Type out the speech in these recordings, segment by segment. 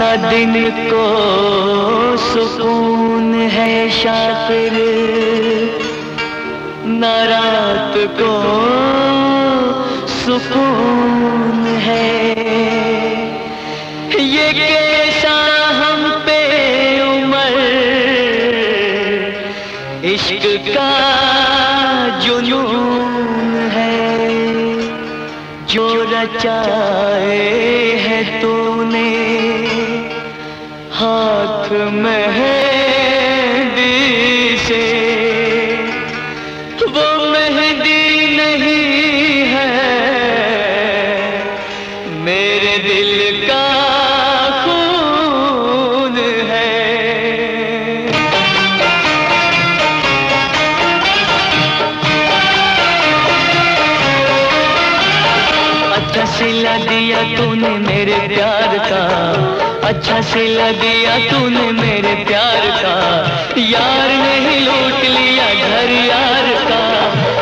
न दिन को सुकून है शाकिर न रात को सुकून है। ये कैसा हम पे उमर? इश्क का जुनून है। जो रचाए है तूने। हाथ मेहंदी से। वो मेहंदी नहीं है। मेरे दिल का सिला दिया तूने मेरे प्यार का। अच्छा सिला दिया तूने मेरे प्यार का। यार नहीं लूट लिया घर यार का।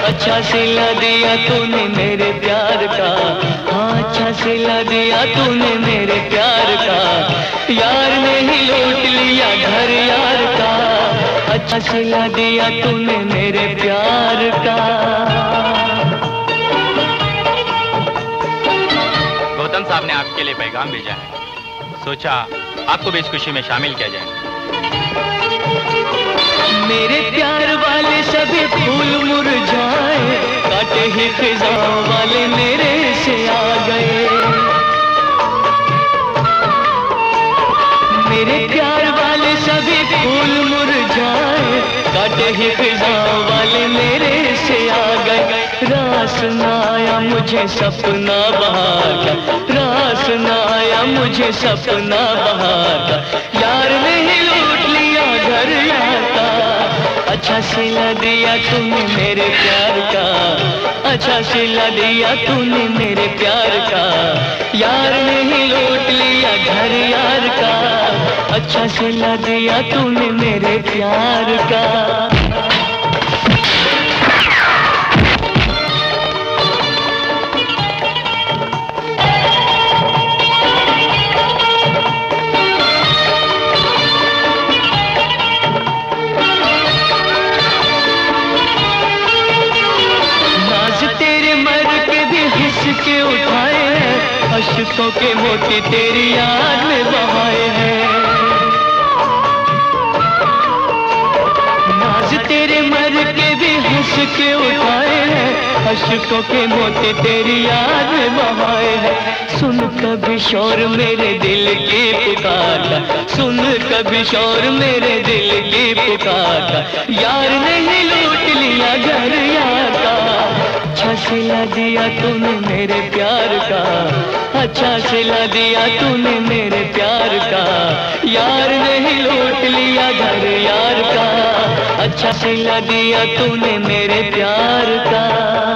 अच्छा सिला दिया तूने मेरे प्यार का। हाँ अच्छा सिला दिया तूने मेरे प्यार का। यार नहीं लूट लिया घर यार का। अच्छा सिला दिया तूने मेरे प्यार पैगाम भेजा है सोचा आपको भी इस खुशी में शामिल किया जाए। मेरे प्यार वाले सभी फूल मुरझाए, काटे ही खिजाओं वाले मेरे से आ गए। मेरे प्यार वाले सभी फूल मुरझाए, काटे ही खिजाओं वाले मेरे से आ गए। रास न आया मुझे सपना बहार रास न आया मुझे सपना बहार यार ने ही लूट लिया घर का अच्छा सिला दिया तूने मेरे प्यार का? अच्छा सिला दिया तूने मेरे प्यार का? यार ने ही लूट लिया घर यार का। अच्छा सिला दिया तूने मेरे प्यार का? अशकों के मोती तेरी याद में बहाए हैं। नाज तेरे मर के भी हंस के उठाए हैं। अशकों के मोती तेरी याद में बहाए हैं। सुन कभी शोर मेरे दिल की पुकार। सुन कभी शोर मेरे दिल की पुकार। यार नहीं लूट लिया घर यार का। सिला दिया तूने मेरे प्यार का। अच्छा सिला दिया तूने मेरे प्यार का। यार नहीं लौट लिया घर यार का। अच्छा सिला दिया तूने मेरे प्यार का।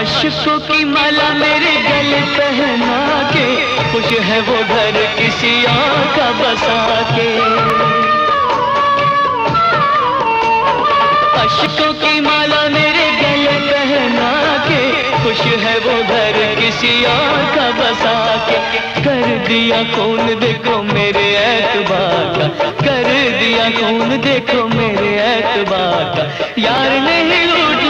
अशकों की माला मेरे गले पहना के। खुश है वो घर किसी का बसा के। अशकों की माला मेरे गले पहना के। खुश है वो घर किसी का बसा के। कर दिया कौन देखो मेरे ऐतबार का। कर दिया कौन देखो मेरे ऐतबार का। यार नहीं लूट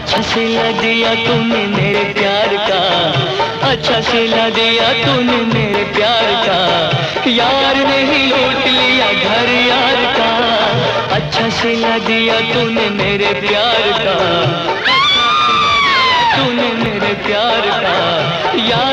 अच्छा सिला दिया तूने मेरे प्यार का। अच्छा सिला दिया तूने मेरे प्यार का। यार नहीं लूट लिया घर यार का। अच्छा सिला दिया तूने मेरे प्यार का। तूने मेरे प्यार का। यार